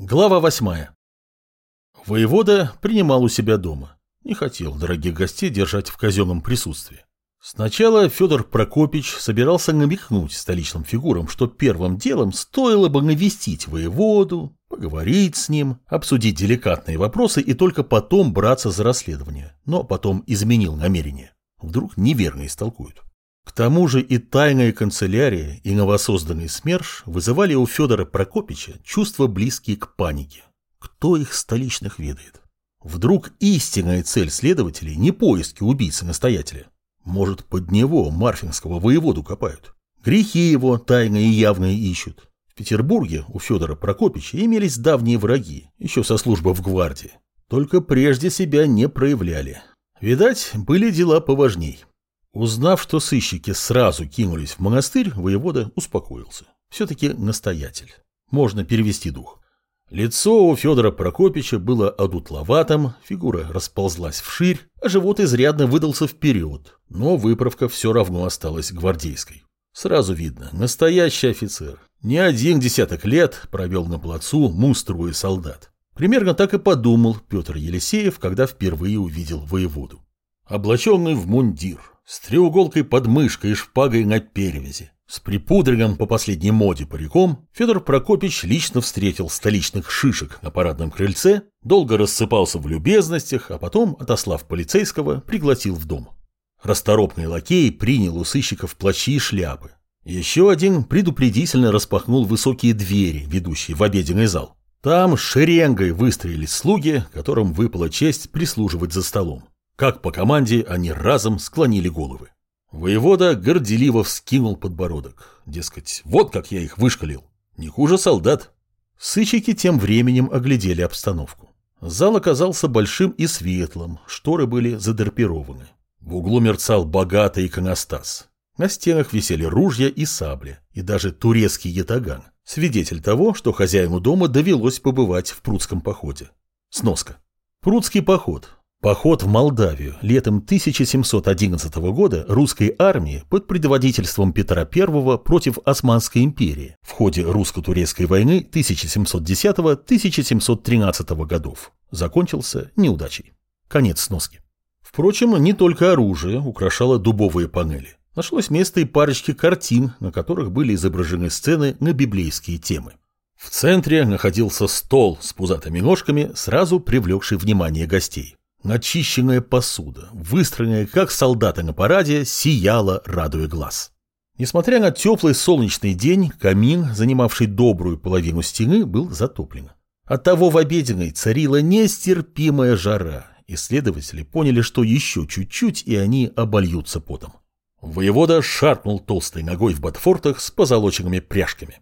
Глава восьмая. Воевода принимал у себя дома. Не хотел дорогих гостей держать в казенном присутствии. Сначала Федор Прокопич собирался намекнуть столичным фигурам, что первым делом стоило бы навестить воеводу, поговорить с ним, обсудить деликатные вопросы и только потом браться за расследование. Но потом изменил намерение. Вдруг неверно истолкуют. К тому же и тайная канцелярия, и новосозданный СМЕРШ вызывали у Федора Прокопича чувства близкие к панике. Кто их столичных ведает? Вдруг истинная цель следователей не поиски убийцы-настоятеля? Может, под него Марфинского воеводу копают? Грехи его тайные и явные ищут. В Петербурге у Федора Прокопича имелись давние враги, еще со службы в гвардии. Только прежде себя не проявляли. Видать, были дела поважней. Узнав, что сыщики сразу кинулись в монастырь, воевода успокоился. Все-таки настоятель. Можно перевести дух. Лицо у Федора Прокопича было одутловатым, фигура расползлась вширь, а живот изрядно выдался вперед, но выправка все равно осталась гвардейской. Сразу видно, настоящий офицер. Не один десяток лет провел на плацу, муструя солдат. Примерно так и подумал Петр Елисеев, когда впервые увидел воеводу. Облаченный в мундир, с треуголкой под мышкой и шпагой на перевязи. С припудренным по последней моде париком Федор Прокопич лично встретил столичных шишек на парадном крыльце, долго рассыпался в любезностях, а потом, отослав полицейского, пригласил в дом. Расторопный лакей принял у сыщиков плащи и шляпы. Еще один предупредительно распахнул высокие двери, ведущие в обеденный зал. Там шеренгой выстроились слуги, которым выпала честь прислуживать за столом. Как по команде они разом склонили головы. Воевода горделиво вскинул подбородок. Дескать, вот как я их вышкалил. Не хуже солдат. Сыщики тем временем оглядели обстановку. Зал оказался большим и светлым, шторы были задрапированы. В углу мерцал богатый иконостас. На стенах висели ружья и сабли, и даже турецкий ятаган, свидетель того, что хозяину дома довелось побывать в прудском походе. Сноска. Прудский поход Поход в Молдавию летом 1711 года русской армии под предводительством Петра I против Османской империи в ходе русско-турецкой войны 1710-1713 годов закончился неудачей. Конец сноски. Впрочем, не только оружие украшало дубовые панели. Нашлось место и парочки картин, на которых были изображены сцены на библейские темы. В центре находился стол с пузатыми ножками, сразу привлекший внимание гостей. Начищенная посуда, выстроенная как солдаты на параде, сияла, радуя глаз. Несмотря на теплый солнечный день, камин, занимавший добрую половину стены, был затоплен. Оттого в обеденной царила нестерпимая жара. Исследователи поняли, что еще чуть-чуть, и они обольются потом. Воевода шаркнул толстой ногой в ботфортах с позолоченными пряжками.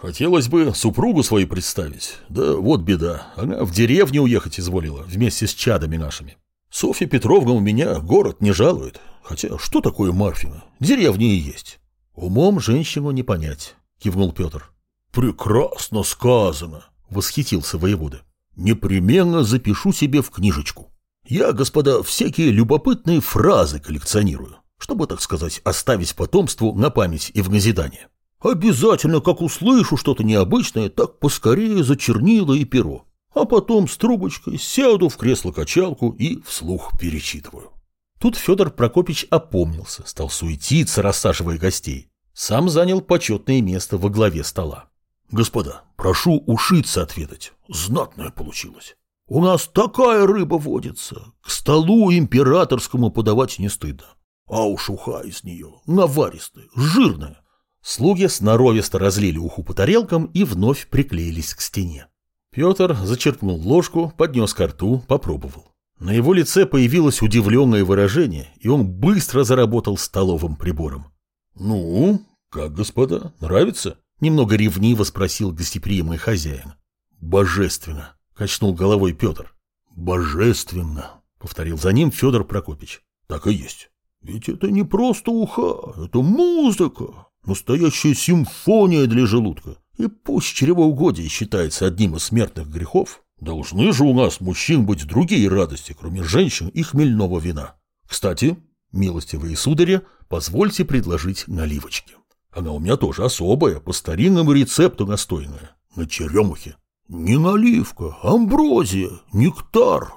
Хотелось бы супругу свою представить. Да вот беда. Она в деревню уехать изволила вместе с чадами нашими. Софья Петровна у меня город не жалует. Хотя что такое Марфина? Деревня и есть. Умом женщину не понять, кивнул Петр. Прекрасно сказано, восхитился воевода. Непременно запишу себе в книжечку. Я, господа, всякие любопытные фразы коллекционирую, чтобы, так сказать, оставить потомству на память и в назидание. Обязательно, как услышу что-то необычное, так поскорее за чернила и перо. А потом с трубочкой сяду в кресло-качалку и вслух перечитываю. Тут Федор Прокопич опомнился, стал суетиться, рассаживая гостей. Сам занял почетное место во главе стола. «Господа, прошу ушиться отведать. Знатное получилось. У нас такая рыба водится. К столу императорскому подавать не стыдно. А уж уха из нее наваристая, жирная. Слуги сноровисто разлили уху по тарелкам и вновь приклеились к стене. Петр зачерпнул ложку, поднес ко рту, попробовал. На его лице появилось удивленное выражение, и он быстро заработал столовым прибором. «Ну, как, господа, нравится?» — немного ревниво спросил гостеприимный хозяин. «Божественно!» — качнул головой Петр. «Божественно!» — повторил за ним Федор Прокопич. «Так и есть. Ведь это не просто уха, это музыка, Настоящая симфония для желудка. И пусть чревоугодие считается одним из смертных грехов, должны же у нас, мужчин, быть другие радости, кроме женщин и хмельного вина. Кстати, милостивые судари, позвольте предложить наливочки. Она у меня тоже особая, по старинному рецепту настойная, на черемухе. Не наливка, амброзия, нектар.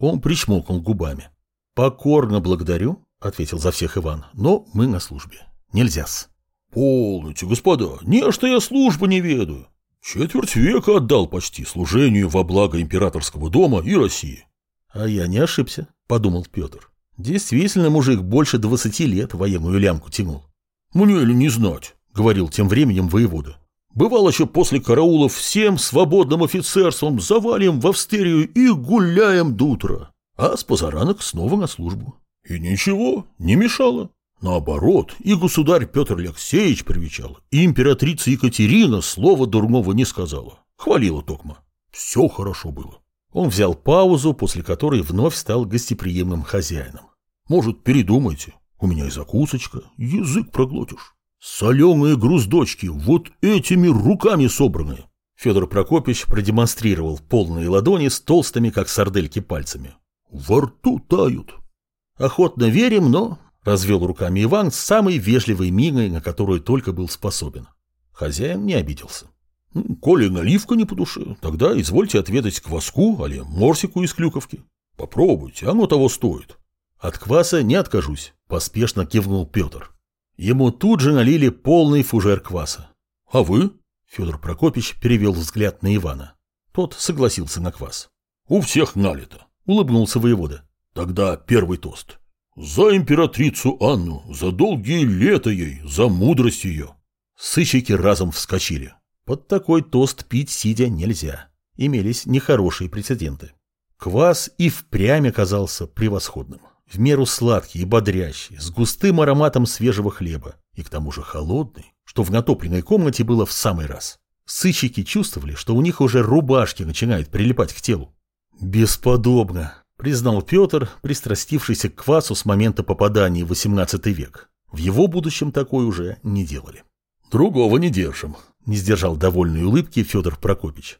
Он причмокнул губами. Покорно благодарю, ответил за всех Иван, но мы на службе. Нельзя-с. Полностью, господа, не что я службы не ведаю. Четверть века отдал почти служению во благо императорского дома и России. А я не ошибся, подумал Петр. Действительно, мужик больше двадцати лет военную лямку тянул. Мне ли не знать, говорил тем временем воевода. Бывало еще после караулов всем свободным офицерством завалим в австерию и гуляем до утра, а с позаранок снова на службу. И ничего, не мешало. Наоборот, и государь Петр Алексеевич привечал, и императрица Екатерина слова дурного не сказала. Хвалила Токма. Все хорошо было. Он взял паузу, после которой вновь стал гостеприимным хозяином. Может, передумайте, у меня и закусочка, язык проглотишь. Соленые груздочки, вот этими руками собранные. Федор Прокопьевич продемонстрировал полные ладони с толстыми, как сардельки, пальцами. Во рту тают. Охотно верим, но... Развел руками Иван с самой вежливой миной, на которую только был способен. Хозяин не обиделся. Коли наливка не по душе, тогда извольте отведать кваску, али морсику из клюковки. Попробуйте, оно того стоит. От кваса не откажусь, поспешно кивнул Петр. Ему тут же налили полный фужер кваса. «А вы?» – Федор Прокопич перевел взгляд на Ивана. Тот согласился на квас. «У всех налито», – улыбнулся воевода. «Тогда первый тост. За императрицу Анну, за долгие лета ей, за мудрость ее». Сыщики разом вскочили. Под такой тост пить сидя нельзя. Имелись нехорошие прецеденты. Квас и впрямь оказался превосходным в меру сладкий и бодрящий, с густым ароматом свежего хлеба, и к тому же холодный, что в натопленной комнате было в самый раз. Сыщики чувствовали, что у них уже рубашки начинают прилипать к телу. «Бесподобно», — признал Петр, пристрастившийся к квасу с момента попадания в XVIII век. В его будущем такой уже не делали. «Другого не держим», — не сдержал довольной улыбки Федор Прокопич.